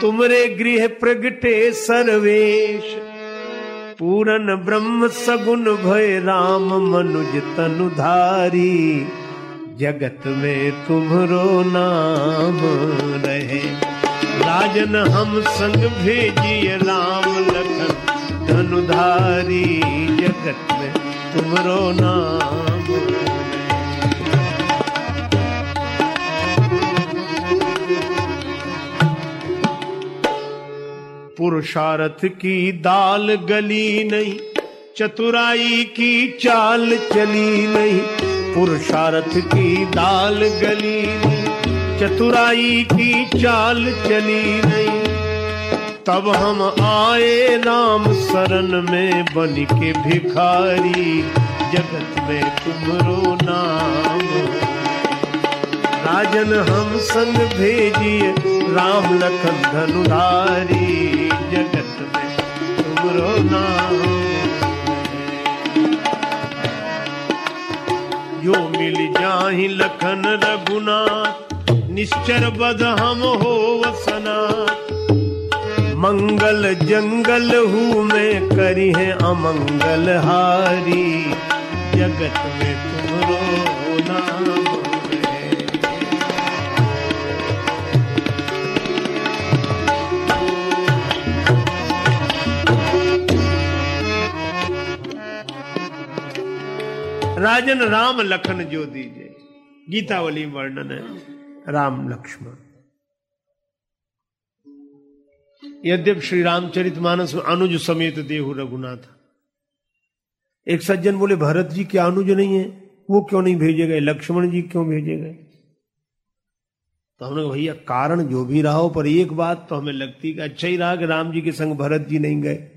तुमरे गृह प्रगटे सर्वेश। पूरन ब्रह्म सगुन भय राम मनुज तनुधारी जगत में तुम्हरो नाम रहे। राजन हम संग भेजिए राम लखन। धनुधारी, जगत में तुम्हरो नाम पुरुषार्थ की दाल गली नहीं, चतुराई की चाल चली नहीं, पुरुषार्थ की दाल गली नहीं, चतुराई की चाल चली नहीं। तब हम आए राम शरण में बन के भिखारी, जगत में तुम्हारो नाम। राजन हम संग भेजिए, राम लखन धनुधारी जगत में तुमरो नाम जो मिल जाहि लखन रघुनाथ, निश्चर बद हम हो वसना मंगल जंगल हूँ मैं करी है अमंगल हारी। जगत में राजन राम लखन जो। दीजिए गीतावली वर्णन है, राम लक्ष्मण। यद्यप श्री रामचरित मानस में अनुज समेत देहु रघुनाथ। एक सज्जन बोले, भरत जी के अनुज नहीं है? वो क्यों नहीं भेजे गए? लक्ष्मण जी क्यों भेजे गए? तो हमने भैया, कारण जो भी रहा हो, पर एक बात तो हमें लगती कि अच्छा ही रहा कि राम जी के संग भरत जी नहीं गए।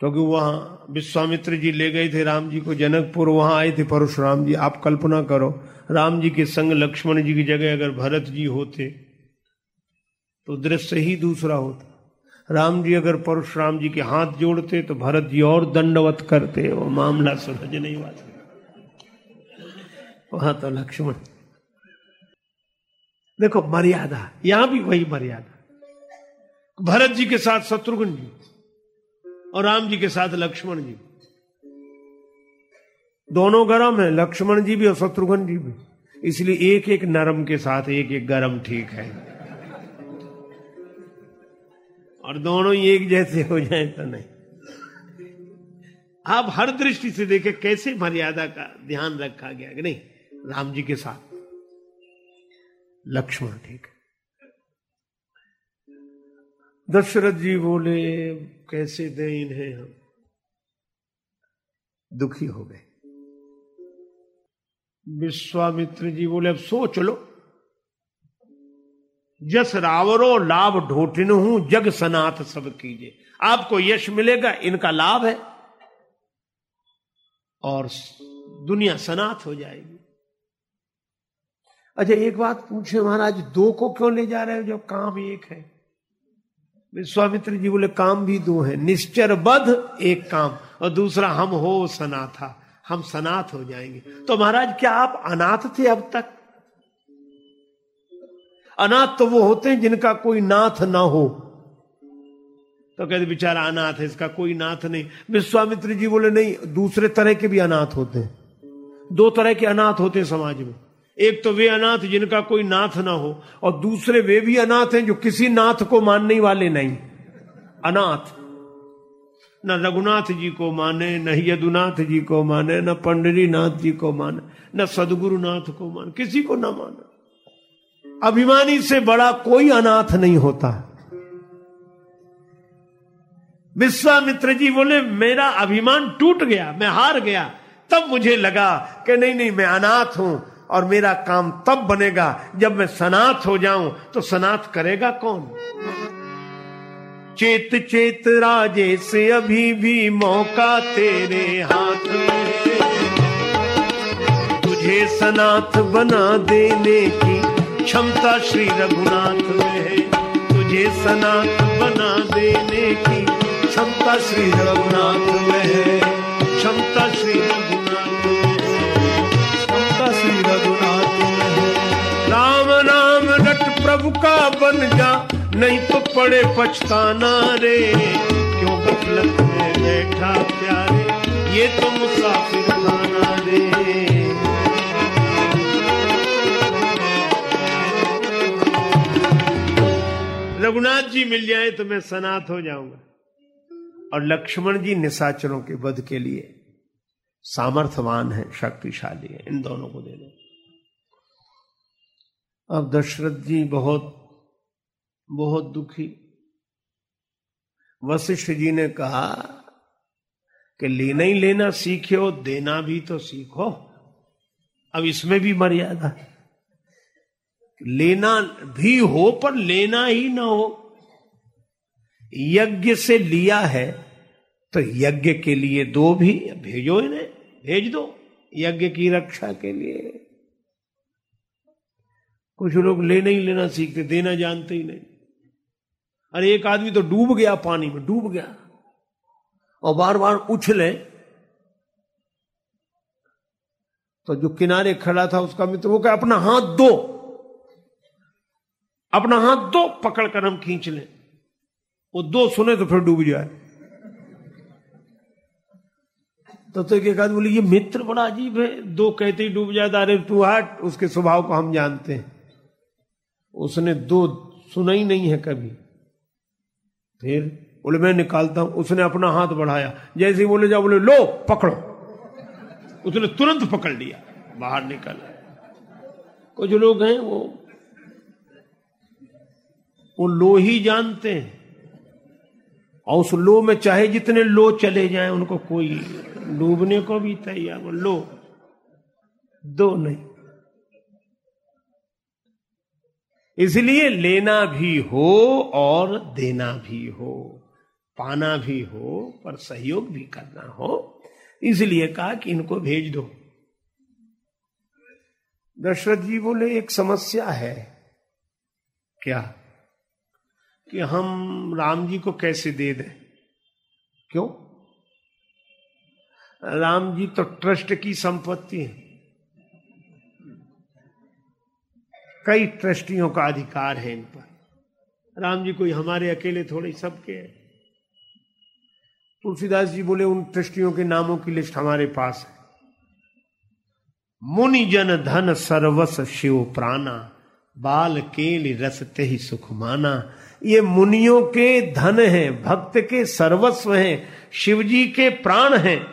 क्योंकि वहाँ विश्वामित्र जी ले गए थे राम जी को जनकपुर, वहाँ आए थे परशुराम जी। आप कल्पना करो, राम जी के संग लक्ष्मण जी की जगह अगर भरत जी होते तो दृश्य ही दूसरा होता। राम जी अगर परशुराम जी के हाथ जोड़ते तो भरत जी और दंडवत करते, वो मामला समझ नहीं पाते वहाँ तो लक्ष्मण। देखो, मर्यादा, यहाँ भी वही मर्यादा। भरत जी के साथ शत्रुघ्न जी। और राम जी के साथ लक्ष्मण जी। दोनों गरम है, लक्ष्मण जी भी और शत्रुघ्न जी भी। इसलिए एक एक नरम के साथ एक एक गरम ठीक है। और दोनों ही एक जैसे हो जाए तो नहीं। आप हर दृष्टि से देखें, कैसे मर्यादा का ध्यान रखा गया कि नहीं? राम जी के साथ। लक्ष्मण ठीक है। दशरथ जी बोले कैसे दें इन्हें हम? दुखी हो गए। विश्वामित्र जी बोले अब सोच लो। जस रावरो लाभ ढोटिन हूँ जग सनात सब कीजिए आपको यश मिलेगा इनका लाभ है। और दुनिया सनात हो जाएगी। अच्छा एक बात पूछे महाराज दो को क्यों ले जा रहे हो जब काम एक है? विश्वामित्र जी बोले, काम भी दो है निश्चर बध एक काम। और दूसरा, हम हो सनाथा, हम सनाथ हो जाएँगे। तो महाराज, क्या आप अनाथ थे अब तक? अनाथ तो वो होते हैं जिनका कोई नाथ ना हो। तो कहते, बेचारा अनाथ है, इसका कोई नाथ नहीं। विश्वामित्र जी बोले, नहीं, दूसरे तरह के भी अनाथ होते हैं। दो तरह के अनाथ होते हैं समाज में। एक तो वे अनाथ जिनका कोई नाथ ना हो, और दूसरे वे भी अनाथ हैं जो किसी नाथ को मानने वाले नहीं। अनाथ। न रघुनाथ जी को माने, न यदुनाथ जी को माने, न पंडरी नाथ जी को माने, न सदगुरुनाथ को माने, किसी को ना माने। अभिमानी से बड़ा कोई अनाथ नहीं होता। विश्वामित्र जी बोले, मेरा अभिमान टूट गया, मैं हार गया। तब मुझे लगा कि नहीं नहीं, मैं अनाथ हूँ। और मेरा काम तब बनेगा जब मैं सनाथ हो जाऊँ। तो सनाथ करेगा कौन? चेत चेत राजे से अभी भी मौका तेरे हाथ में। तुझे सनाथ बना देने की क्षमता श्री रघुनाथ में है। तुझे सनाथ बना देने की क्षमता श्री रघुनाथ में है। क्षमता श्री का बन जा, नहीं तो पड़े पछताना रे। क्यों गफलत में बैठा प्यारे, ये तो मुसाफिर खाना रे। रघुनाथ जी मिल जाए तो मैं सनात हो जाऊँगा। और लक्ष्मण जी निशाचरों के वध के लिए सामर्थ्यवान है, शक्तिशाली है, इन दोनों को दे दो। अब दशरथ जी बहुत बहुत दुखी। वशिष्ठ जी ने कहा कि लेना ही लेना सीखे देना भी तो सीखो। अब इसमें भी मर्यादा। लेना भी हो, पर लेना ही ना हो। यज्ञ से लिया है तो यज्ञ के लिए दो भी, भेजो इन्हें, भेज दो। यज्ञ की रक्षा के लिए। कुछ लोग लेना ही लेना सीखते, देना जानते ही नहीं। अरे एक आदमी तो डूब गया पानी में, डूब गया। और बार बार उछले तो जो किनारे खड़ा था उसका मित्र, वो क्या अपना हाथ दो। अपना हाथ दो, पकड़कर हम खींच लें। वो दो सुने तो फिर डूब जाए। तो तो एक आदमी बोले, ये मित्र बड़ा अजीब है। दो कहते ही डूब जाता अरे तू हट, उसके स्वभाव को हम जानते हैं। उसने दो सुना ही नहीं है कभी। फिर बोले, मैं निकालता हूँ। उसने अपना हाथ बढ़ाया। जैसे बोले, जाओ, बोले, लो, पकड़ो। उसने तुरंत पकड़ लिया, बाहर निकल कुछ लोग हैं, वो वो लो ही जानते हैं। और उस लो में चाहे जितने लो चले जाएँ, उनको कोई डूबने को भी तैयार लो, दो नहीं। इसलिए लेना भी हो और देना भी हो, पाना भी हो, पर सहयोग भी करना हो। इसलिए कहा कि इनको भेज दो। दशरथ जी बोले, एक समस्या है। क्या? कि हम राम जी को कैसे दे दें? क्यों? राम जी तो ट्रस्ट की संपत्ति है। कई ट्रस्टियों का अधिकार है इन पर। राम जी कोई हमारे अकेले थोड़े सबके हैं। तुलसीदास जी बोले, उन ट्रस्टियों के नामों की लिस्ट हमारे पास है। मुनि जन धन सर्वस शिव प्राणा, बाल केल रसते ही सुख माना। ये मुनियों के धन हैं, भक्त के सर्वस्व हैं शिव जी के प्राण हैं।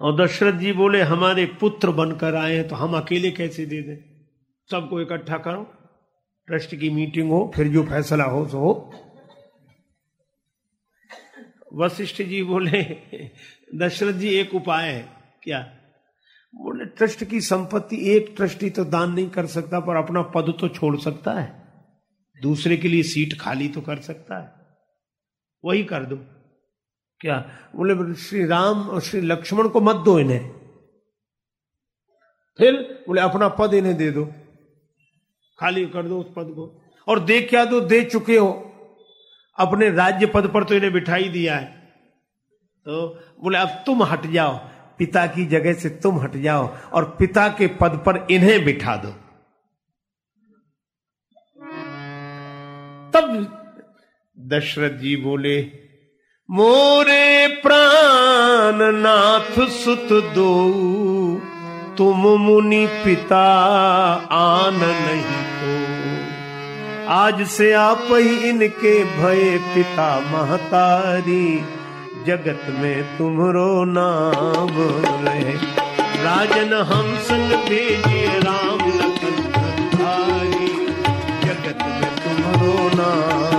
और दशरथ जी बोले, हमारे पुत्र बनकर आए हैं तो हम अकेले कैसे दे दें? सबको इकट्ठा करो, ट्रस्ट की मीटिंग हो, फिर जो फैसला हो, सो हो। वशिष्ठ जी बोले, दशरथ जी, एक उपाय है। क्या? बोले, ट्रस्ट की संपत्ति, एक ट्रस्टी तो दान नहीं कर सकता, पर अपना पद तो छोड़ सकता है। दूसरे के लिए सीट खाली तो कर सकता है। वही कर दो। क्या? बोले, श्री राम और श्री लक्ष्मण को मत दो इन्हें। फिर बोले, अपना पद इन्हें दे दो। खाली कर दो उस पद को। और दे क्या दो, दे चुके हो। अपने राज्य पद पर तो इन्हें बिठाई दिया है। तो बोले, अब तुम हट जाओ। पिता की जगह से तुम हट जाओ और पिता के पद पर इन्हें बिठा दो। तब दशरथ जी बोले, मोरे प्राण नाथ सुत दो। तुम मुनि पिता आन नहीं तो आज से आप ही इनके भय पिता महतारी, जगत में तुम्हारो नाम रहे। राजन हम संग भेजिए राम लखन जगत में तुम्हारो नाम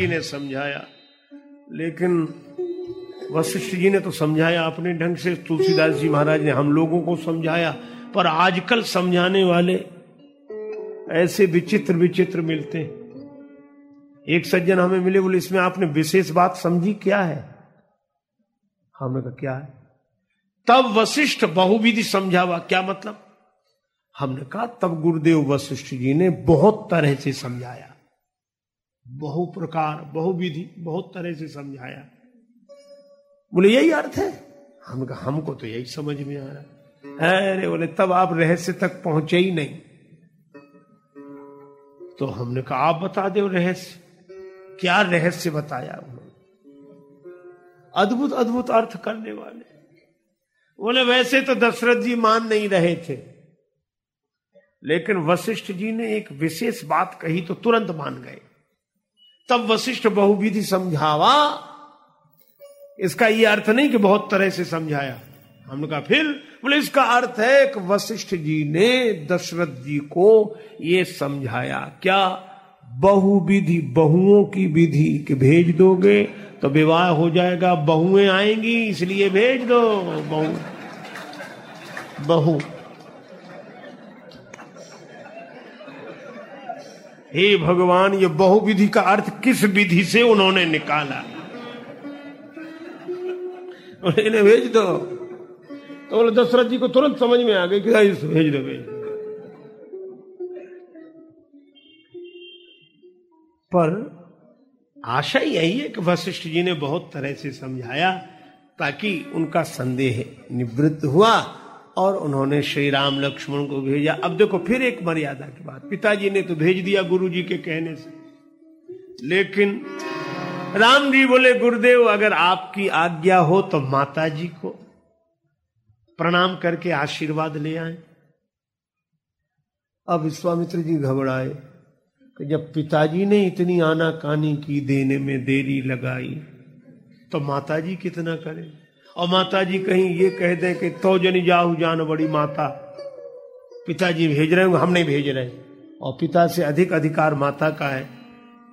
जी ने समझाया। लेकिन वशिष्ठ जी ने तो समझाया अपने ढंग से। तुलसीदास जी महाराज ने हम लोगों को समझाया, पर आजकल समझाने वाले ऐसे विचित्र विचित्र मिलते एक सज्जन हमें मिले, बोले, इसमें आपने विशेष बात समझी क्या है? हमने कहा, क्या है? तब वशिष्ठ बहुविधि समझावा। क्या मतलब? हमने कहा, तब गुरुदेव वशिष्ठ जी ने बहुत तरह से समझाया। बहु प्रकार बहुविधि, बहुत तरह से समझाया। बोले, यही अर्थ है? हम हमको तो यही समझ में आ रहा है। अरे बोले, तब आप रहस्य तक पहुँचे ही नहीं। तो हमने कहा, आप बता दो रहस्य। क्या रहस्य बताया उन्होंने? अद्भुत अद्भुत अर्थ करने वाले। बोले, वैसे तो दशरथ जी मान नहीं रहे थे। लेकिन वशिष्ठ जी ने एक विशेष बात कही तो तुरंत मान गए। तब वशिष्ठ बहुविधि समझावा। इसका यह अर्थ नहीं कि बहुत तरह से समझाया। हमने कहा, फिर बोले, इसका अर्थ है कि वशिष्ठ जी ने दशरथ जी को ये समझाया, क्या? बहुविधि, बहुओं की विधि के भेज दोगे तो विवाह हो जाएगा, बहुएँ आएँगी, इसलिए भेज दो, बहु। बहु। हे भगवान, ये बहुविधि का अर्थ किस विधि से उन्होंने निकाला? इन्हें भेज दो। तो बोले, दशरथ जी को तुरंत समझ में आ गई कि भेज दो, भेज पर आशा यही है कि वशिष्ठ जी ने बहुत तरह से समझाया ताकि उनका संदेह निवृत्त हुआ। और उन्होंने श्री राम लक्ष्मण को भेजा। अब देखो, फिर एक मर्यादा की बात। पिताजी ने तो भेज दिया गुरु जी के कहने से। लेकिन राम जी बोले, गुरुदेव, अगर आपकी आज्ञा हो तो माता जी को प्रणाम करके आशीर्वाद ले आए। अब विश्वामित्र जी घबराए कि जब पिताजी ने इतनी आना कानी की, देने में देरी लगाई तो माताजी कितना करें? और माता जी कहीं ये कह दें कि तो जनी जाऊ जान बड़ी माता। पिताजी भेज रहे हम नहीं भेज रहे। और पिता से अधिक अधिकार माता का है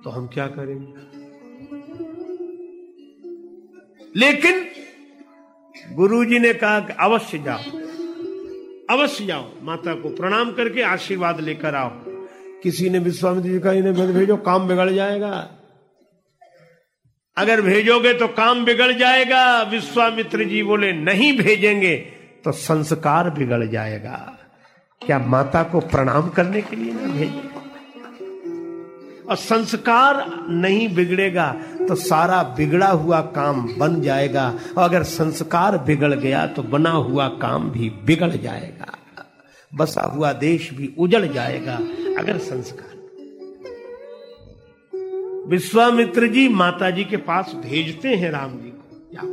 तो हम क्या करेंगे? लेकिन गुरुजी ने कहा कि अवश्य जाओ अवश्य जाओ, माता को प्रणाम करके आशीर्वाद लेकर आओ। किसी ने विश्वामित्र जी का इन्हें भेजो, काम बिगड़ जाएगा। अगर भेजोगे तो काम बिगड़ जाएगा। विश्वामित्र जी बोले, नहीं भेजेंगे तो संस्कार बिगड़ जाएगा। क्या माता को प्रणाम करने के लिए ना भेजे? और संस्कार नहीं बिगड़ेगा तो सारा बिगड़ा हुआ काम बन जाएगा। और अगर संस्कार बिगड़ गया तो बना हुआ काम भी बिगड़ जाएगा। बसा हुआ देश भी उजड़ जाएगा। अगर संस्कार विश्वामित्र जी माता जी के पास भेजते हैं राम जी को। जाओ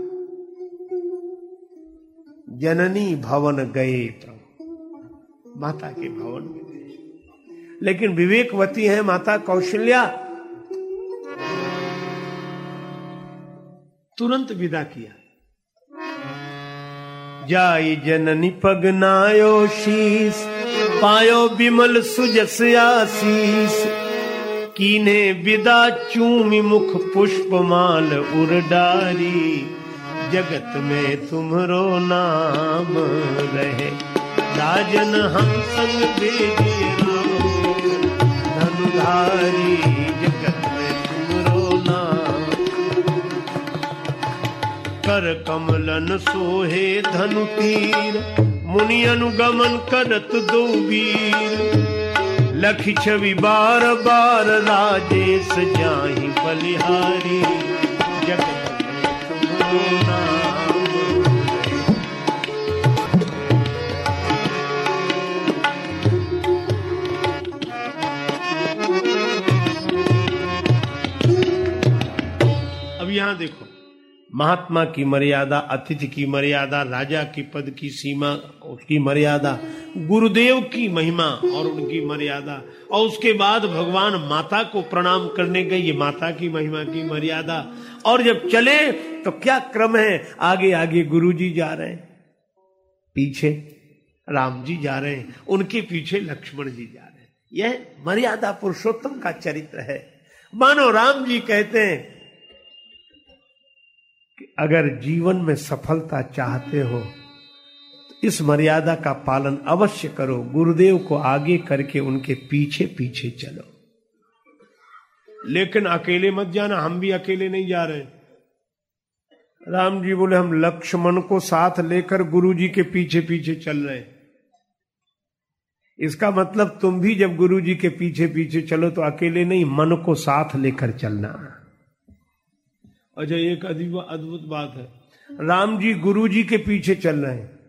जननी भवन गए प्रभु माता के भवन में गए। लेकिन विवेकवती है माता कौशल्या। तुरंत विदा किया। जाई जननी पगनायो शीस, पायो विमल सुजस आशीष कीने विदा चूमि मुख पुष्प माल उर्डारी। जगत में तुम्हारो नाम रहे। राजन हम संग धनुधारी, जगत में तुम्हारो नाम। कर कमलन सोहे धनु तीर मुनि अनुगमन करत दो वीर। लख छवि बार बार राजेश जाही बलिहारी अब यहाँ देखो महात्मा की मर्यादा, अतिथि की मर्यादा, राजा की पद की सीमा, उसकी मर्यादा, गुरुदेव की महिमा और उनकी मर्यादा। और उसके बाद भगवान माता को प्रणाम करने गए, ये माता की महिमा की मर्यादा। और जब चले तो क्या क्रम है? आगे आगे गुरु जी रहे हैं। पीछे राम जी जा रहे हैं। उनके पीछे लक्ष्मण जी जा रहे हैं। यह मर्यादा पुरुषोत्तम का चरित्र है। मानो राम जी कहते हैं अगर जीवन में सफलता चाहते हो तो इस मर्यादा का पालन अवश्य करो। गुरुदेव को आगे करके उनके पीछे पीछे चलो। लेकिन अकेले मत जाना, हम भी अकेले नहीं जा रहे। राम जी बोले, हम लक्ष्मण को साथ लेकर गुरु जी के पीछे पीछे चल रहे इसका मतलब तुम भी जब गुरु जी के पीछे पीछे चलो तो अकेले नहीं, मन को साथ लेकर चलना। अच्छा एक अद्भुत बात है। राम जी गुरु जी के पीछे चल रहे हैं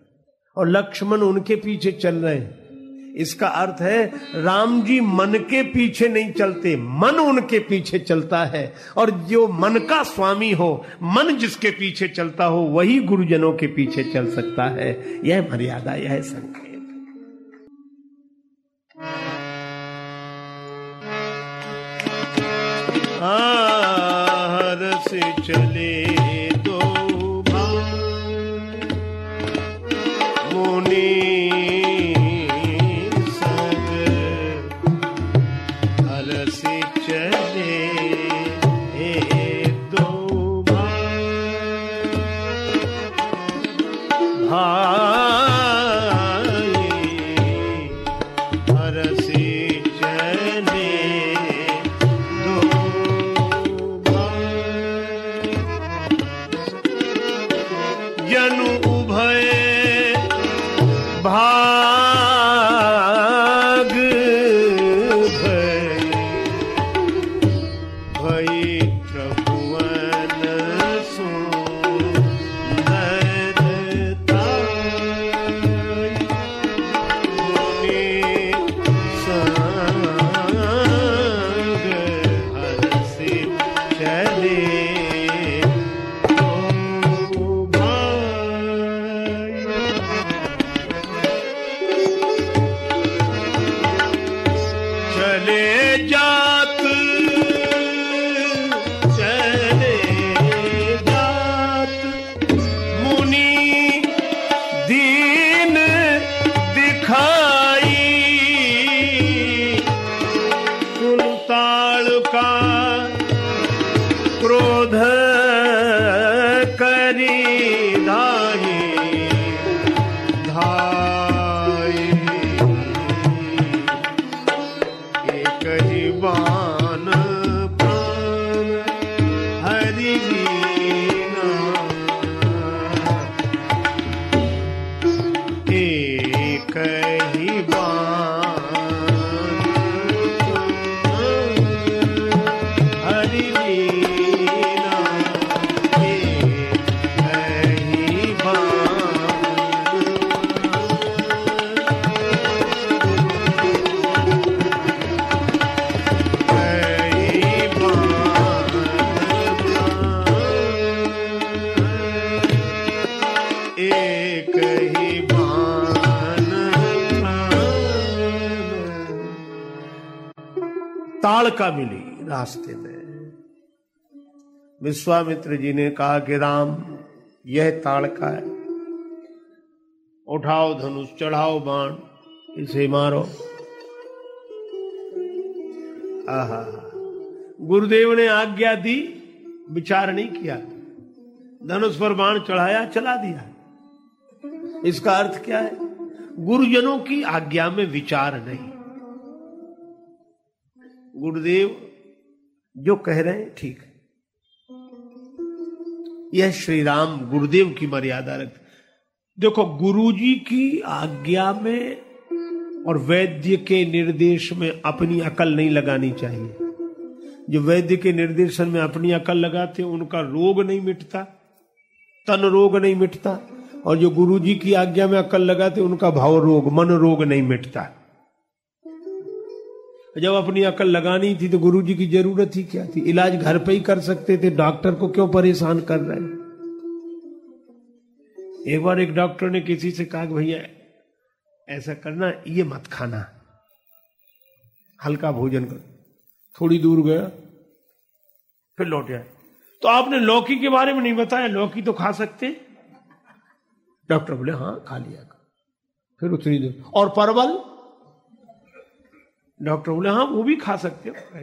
और लक्ष्मण उनके पीछे चल रहे हैं। इसका अर्थ है, राम जी मन के पीछे नहीं चलते, मन उनके पीछे चलता है। और जो मन का स्वामी हो, मन जिसके पीछे चलता हो, वही गुरुजनों के पीछे चल सकता है। यह मर्यादा, यह संकेत से चले। ताड़का मिली रास्ते में विश्वामित्र जी ने कहा, कि राम, यह ताड़का है। उठाओ धनुष, चढ़ाओ बाण, इसे मारो। आहा। गुरुदेव ने आज्ञा दी, विचार नहीं किया। धनुष पर बाण चढ़ाया, चला दिया। इसका अर्थ क्या है? गुरुजनों की आज्ञा में विचार नहीं। गुरुदेव जो कह रहे हैं, ठीक। यह श्री राम गुरुदेव की मर्यादा रखते देखो, गुरुजी की आज्ञा में और वैद्य के निर्देश में अपनी अकल नहीं लगानी चाहिए। जो वैद्य के निर्देशन में अपनी अकल लगाते उनका रोग नहीं मिटता, तन रोग नहीं मिटता, और जो गुरु जी की आज्ञा में अकल लगाते उनका भाव रोग, मन रोग नहीं मिटता। जब अपनी अकल लगानी थी तो गुरु जी की ज़रूरत ही क्या थी? इलाज घर पे ही कर सकते थे। डॉक्टर को क्यों परेशान कर रहे एक बार एक डॉक्टर ने किसी से कहा भैया, ऐसा करना, ये मत खाना। हल्का भोजन कर। थोड़ी दूर गया, फिर लौट आया। तो आपने लौकी के बारे में नहीं बताया? लौकी तो खा सकते। डॉक्टर बोले हाँ खा लिया। फिर उतनी दूर। और परवल? डॉक्टर बोले हाँ वो भी खा सकते हो।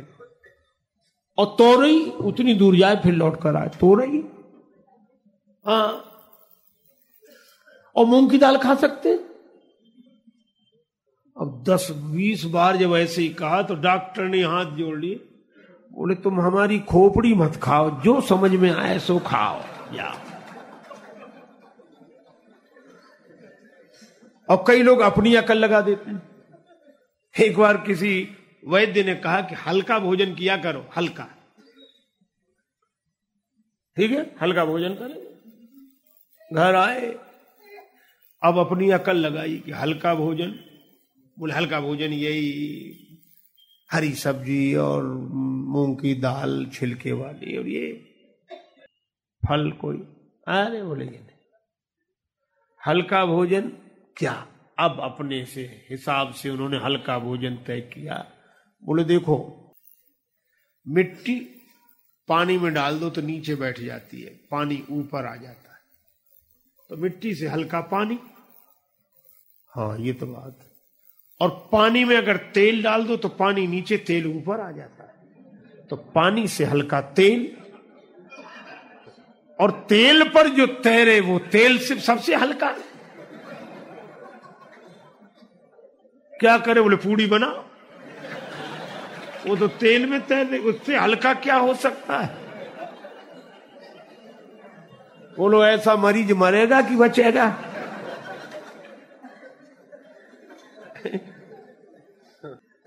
और तोरई उतनी दूर जाए, फिर लौट कर आए। तोरई? हाँ। और मूंग की दाल खा सकते अब दस, बीस बार जब ऐसे ही कहा तो डॉक्टर ने हाथ जोड़ लिए। बोले, तुम हमारी खोपड़ी मत खाओ, जो समझ में आए सो खाओ। या। और कई लोग अपनी अकल लगा देते हैं। एक बार किसी वैद्य ने कहा कि हल्का भोजन किया करो, हल्का। ठीक है? हल्का भोजन करें। घर आए, अब अपनी अकल लगाई कि हल्का भोजन। बोले, हल्का भोजन यही, हरी सब्ज़ी और मूंग की दाल, छिलके वाली और ये। फल कोई? अरे बोले हल्का भोजन क्या? अब अपने से हिसाब से उन्होंने हल्का भोजन तय किया। बोले, देखो, मिट्टी पानी में डाल दो तो नीचे बैठ जाती है, पानी ऊपर आ जाता है। तो मिट्टी से हल्का पानी। हाँ ये तो बात है। और पानी में अगर तेल डाल दो तो पानी नीचे तेल ऊपर आ जाता है। तो पानी से हल्का तेल। और तेल पर जो तैरे वो तेल सिर्फ़ सबसे हल्का क्या करे बोले, पूड़ी बना। वो तो तेल में तैर उससे हल्का क्या हो सकता है? बोलो, ऐसा मरीज़ मरेगा कि बचेगा?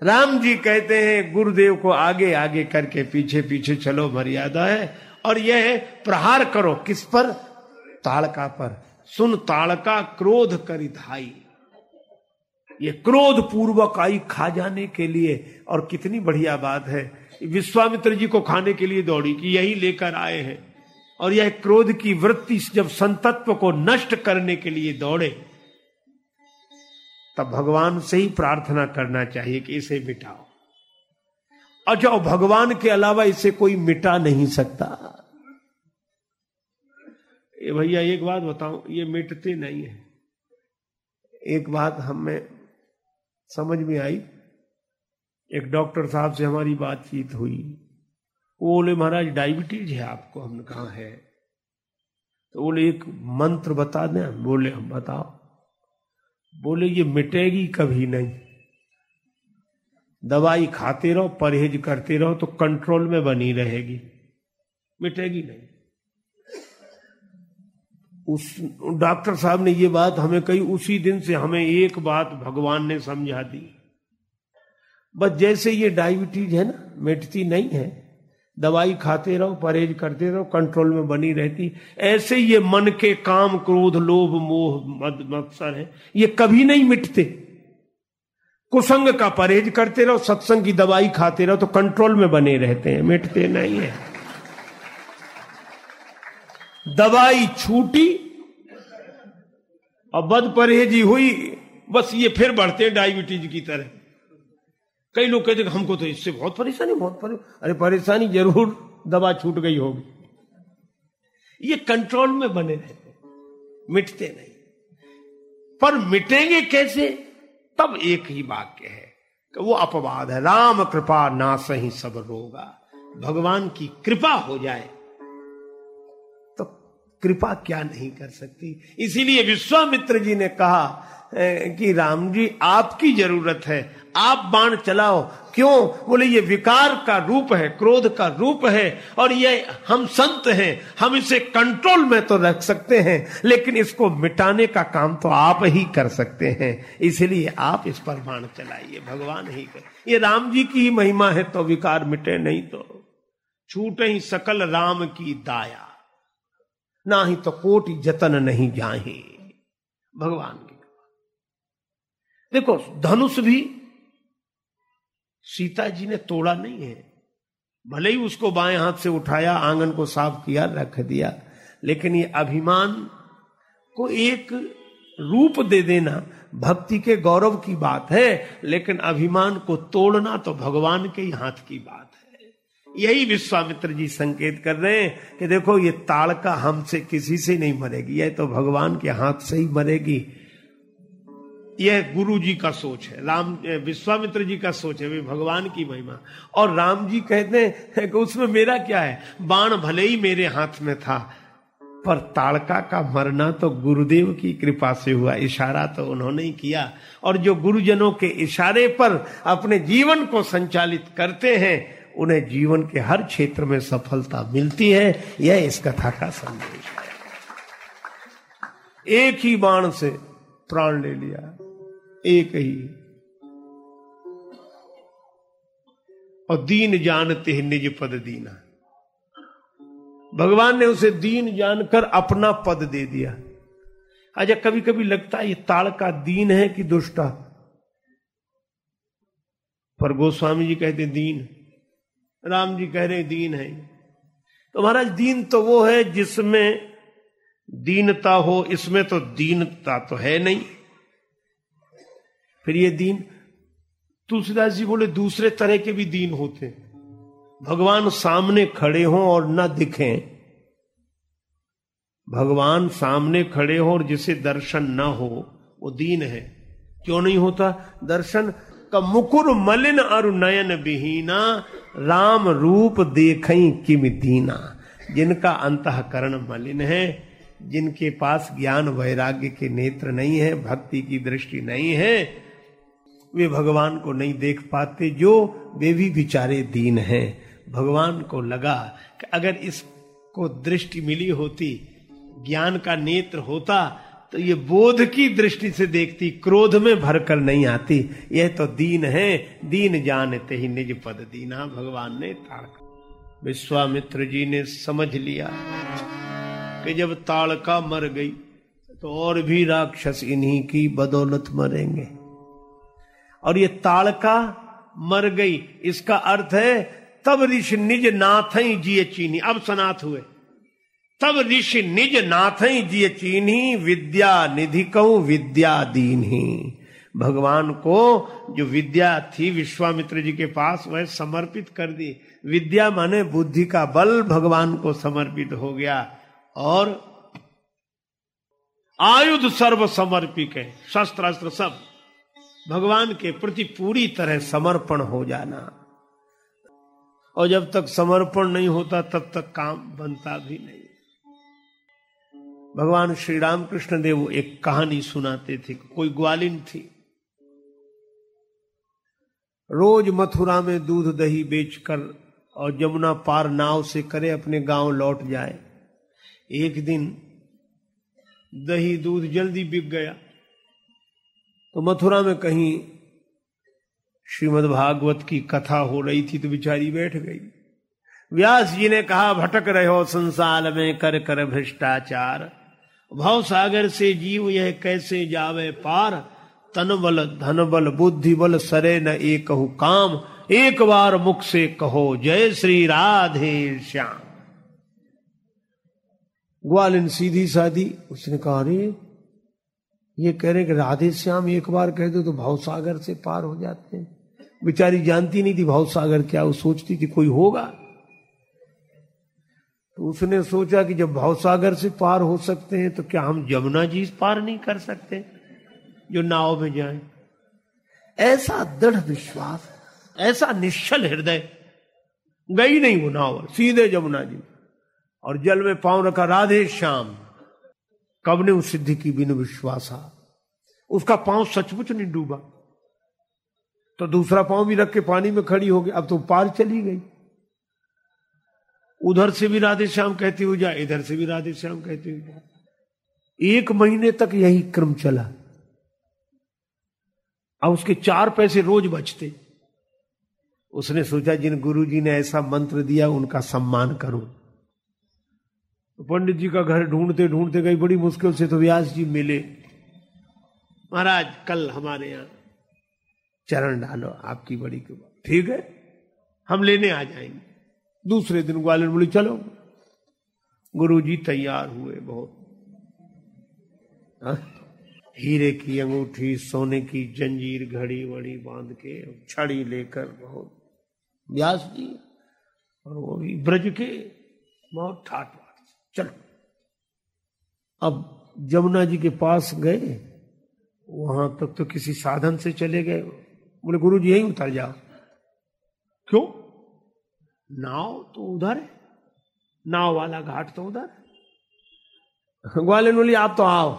राम जी कहते हैं, गुरुदेव को आगे आगे करके पीछे पीछे चलो, मर्यादा है। और यह प्रहार करो, किस पर? ताड़का पर। सुन, ताड़का क्रोध करी धाई। ये क्रोध पूर्वक आई खा जाने के लिए। और कितनी बढ़िया बात है। विश्वामित्र जी को खाने के लिए दौड़ी कि यही लेकर आए हैं। और यह क्रोध की वृत्ति जब संतत्व को नष्ट करने के लिए दौड़े, तब भगवान से ही प्रार्थना करना चाहिए कि इसे मिटाओ। जो भगवान के अलावा इसे कोई मिटा नहीं सकता। भैया, एक बात बताऊँ, ये मिटते नहीं है। एक बात हमें समझ में आई। एक डॉक्टर साहब से हमारी बातचीत हुई। वो बोले, महाराज, डायबिटीज़ है आपको हमने कहा है? तो बोले, एक मंत्र बता दें बोले, हम बताओ। बोले, ये मिटेगी कभी नहीं। दवाई खाते रहो, परहेज करते रहो तो कंट्रोल में बनी रहेगी। मिटेगी नहीं। उस डॉक्टर साहब ने ये बात हमें कही, उसी दिन से हमें एक बात भगवान ने समझा दी। बस जैसे ये डायबिटीज़ है ना, मिटती नहीं है, दवाई खाते रहो, परहेज करते रहो, कंट्रोल में बनी रहती। ऐसे ये मन के काम, क्रोध, लोभ, मोह, मद, मत्सर है। ये कभी नहीं मिटते। कुसंग का परहेज करते रहो, सत्संग की दवाई खाते रहो तो कंट्रोल में बने रहते हैं, मिटते नहीं है। दवाई छूटी और बद परहेजी हुई, बस ये फिर बढ़ते हैं डायबिटीज़ की तरह। कई लोग कहते हमको तो इससे बहुत परेशानी बहुत परेशानी अरे परेशानी ज़रूर दवा छूट गई होगी। ये कंट्रोल में बने रहते मिटते नहीं। पर मिटेंगे कैसे? तब एक ही वाक्य है कि वो अपवाद है। राम कृपा ना सही सब रोगा। भगवान की कृपा हो जाए कृपा क्या नहीं कर सकती? इसीलिए विश्वामित्र जी ने कहा कि राम जी, आपकी ज़रूरत है। आप बाण चलाओ। क्यों? बोले, ये विकार का रूप है, क्रोध का रूप है, और ये हम संत हैं। हम इसे कंट्रोल में तो रख सकते हैं, लेकिन इसको मिटाने का काम तो आप ही कर सकते हैं। इसलिए आप इस पर बाण चलाइए, भगवान ही कर ये राम जी की ही महिमा है तो विकार मिटे नहीं तो। छूटे ही सकल राम की दाया। ना ही तो कोटि जतन नहीं जाहे। भगवान की देखो, धनुष भी सीता जी ने तोड़ा नहीं है। भले ही उसको बाएँ हाथ से उठाया, आँगन को साफ़ किया, रख दिया, लेकिन ये अभिमान को एक रूप दे देना भक्ति के गौरव की बात है, लेकिन अभिमान को तोड़ना तो भगवान के ही हाथ की बात है। यही विश्वामित्र जी संकेत कर रहे हैं कि देखो, ये ताड़का हमसे किसी से नहीं मरेगी यह तो भगवान के हाथ से ही मरेगी। यह गुरु जी का सोच है, राम विश्वामित्र जी का सोच है, वे भगवान की महिमा। और राम जी कहते हैं कि उसमें मेरा क्या है? बाण भले ही मेरे हाथ में था, पर ताड़का का मरना तो गुरुदेव की कृपा से हुआ, इशारा तो उन्होंने ही किया। और जो गुरुजनों के इशारे पर अपने जीवन को संचालित करते हैं उन्हें जीवन के हर क्षेत्र में सफलता मिलती है, यह इस कथा का संदेश है। एक ही बाण से प्राण ले लिया, एक ही। और दीन जानते हैं, निज पद दीना। भगवान ने उसे दीन जानकर अपना पद दे दिया। अच्छा कभी कभी लगता है ये ताड़ का दीन है कि दुष्टा? पर गोस्वामी जी कहते दीन। राम जी कह रहे, दीन है। तो महाराज, दीन तो वो है जिसमें दीनता हो, इसमें तो दीनता तो है नहीं। फिर ये दीन, तुलसीदास जी बोले, दूसरे तरह के भी दीन होते भगवान सामने खड़े हों और न दिखें। भगवान सामने खड़े हो और जिसे दर्शन ना हो, वो दीन है। क्यों नहीं होता? दर्शन का मुकुर मलिन और नयन विहीना राम रूप देख किम दीना। जिनका अंतकरण मलिन है, जिनके पास ज्ञान वैराग्य के नेत्र नहीं है, भक्ति की दृष्टि नहीं है, वे भगवान को नहीं देख पाते, जो वे भी बिचारे दीन हैं। भगवान को लगा कि अगर इसको दृष्टि मिली होती, ज्ञान का नेत्र होता तो ये बोध की दृष्टि से देखती, क्रोध में भरकर नहीं आती। यह तो दीन है, दीन जानते ही निज पद दीना भगवान ने ताड़का विश्वामित्र जी ने समझ लिया कि जब ताड़का मर गई तो और भी राक्षस इन्हीं की बदौलत मरेंगे। और ये ताड़का मर गई, इसका अर्थ है, तब ऋषि निज नाथ ही जिये चीनी। अब सनाथ हुए। तब ऋषि निज नाथ जिये चीनी, विद्या निधि कहूँ, विद्या दीन ही भगवान को जो विद्या थी विश्वामित्र जी के पास, वह समर्पित कर दी। विद्या माने बुद्धि का बल भगवान को समर्पित हो गया और आयुध सर्व समर्पित है शस्त्र अस्त्र सब। भगवान के प्रति पूरी तरह समर्पण हो जाना। और जब तक समर्पण नहीं होता, तब तक काम बनता भी नहीं। भगवान श्री राम कृष्ण देव एक कहानी सुनाते थे, कोई ग्वालिन थी। रोज मथुरा में दूध दही बेचकर और जमुना पार नाव से करे अपने गाँव लौट जाए। एक दिन दही दूध जल्दी बिक गया। तो मथुरा में कहीं श्रीमद भागवत की कथा हो रही थी तो बिचारी बैठ गई। व्यास जी ने कहा, भटक रहे हो संसार में कर कर भ्रष्टाचार। भव सागर से जीव यह कैसे जावे पार? तन बल धन बल बुद्धि बल सरे न एक काम। एक बार मुख से कहो, जय श्री राधे श्याम। ग्वालिन सीधी साधी, उसने कहा, अरे, ये कह रहे कि राधे श्याम एक बार कह दो तो भाव सागर से पार हो जाते हैं। बेचारी जानती नहीं थी भाव सागर क्या, वो सोचती थी कोई होगा। तो उसने सोचा कि जब भावसागर से पार हो सकते हैं तो क्या हम जमुना जी पार नहीं कर सकते? जो नाव में जाए। ऐसा दृढ़ विश्वास, ऐसा निश्चल हृदय, गई नहीं वो नाव सीधे जमुना जी। और जल में पाँव रखा राधे श्याम। कब ने उस सिद्धि की बिन विश्वासा उसका पाँव सचमुच नहीं डूबा। तो दूसरा पाँव भी रख के पानी में खड़ी हो गई। अब तो पार चली गई। उधर से भी राधे श्याम कहती हुई जा, इधर से भी राधे श्याम कहती हुई जा। एक महीने तक यही क्रम चला। अब उसके चार पैसे रोज बचते। उसने सोचा, जिन गुरु जी ने ऐसा मंत्र दिया, उनका सम्मान करो। तो पंडित जी का घर ढूंढते ढूंढते गई, बड़ी मुश्किल से तो व्यास जी मिले। महाराज, कल हमारे यहाँ चरण डालो, आपकी बड़ी कृपा। ठीक है, हम लेने आ जाएँगे। दूसरे दिन ग्वालियर बोले, चलो गुरु जी तैयार हुए बहुत। हा? हीरे की अंगूठी, सोने की जंजीर, घड़ी वड़ी बाँध के छड़ी लेकर बहुत व्यास जी और वो भी ब्रज के बहुत ठाट चलो। अब जमुना जी के पास गए, वहाँ तक तो किसी साधन से चले गए। बोले गुरु जी यही उतर जाओ। क्यों? नाव तो उधर है। नाव वाला घाट तो उधर ग्वालियर बोली आप तो आओ।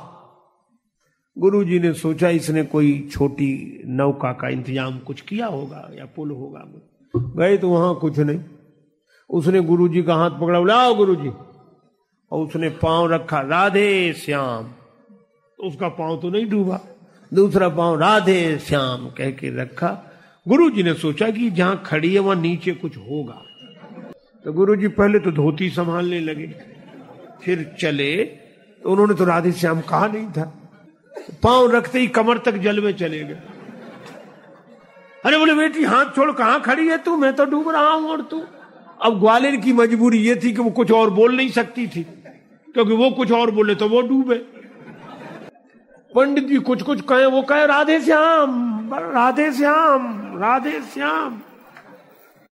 गुरु जी ने सोचा इसने कोई छोटी नौका का इंतज़ाम कुछ किया होगा या पुल होगा। गए तो वहाँ कुछ नहीं। उसने गुरु जी का हाथ पकड़ा बोला आओ गुरु जी और उसने पाँव रखा, राधे श्याम। तो उसका पाँव तो नहीं डूबा। दूसरा पाँव, राधे श्याम, कह के रखा। गुरु जी ने सोचा कि जहाँ खड़ी है वहाँ नीचे कुछ होगा। तो गुरु जी पहले तो धोती संभालने लगे, फिर चले तो उन्होंने तो राधे श्याम कहा नहीं था। पाँव रखते ही कमर तक जल में चले गए। अरे बोले, बेटी, हाथ छोड़, कहा खड़ी है तू? मैं तो डूब रहा हूँ और तू? अब ग्वालियर की मजबूरी ये थी कि वो कुछ और बोल नहीं सकती थी, क्योंकि वो कुछ और बोले तो वो डूबे। पंडित जी कुछ कुछ कहे, वो कहे, राधे श्याम राधे श्याम राधे श्याम।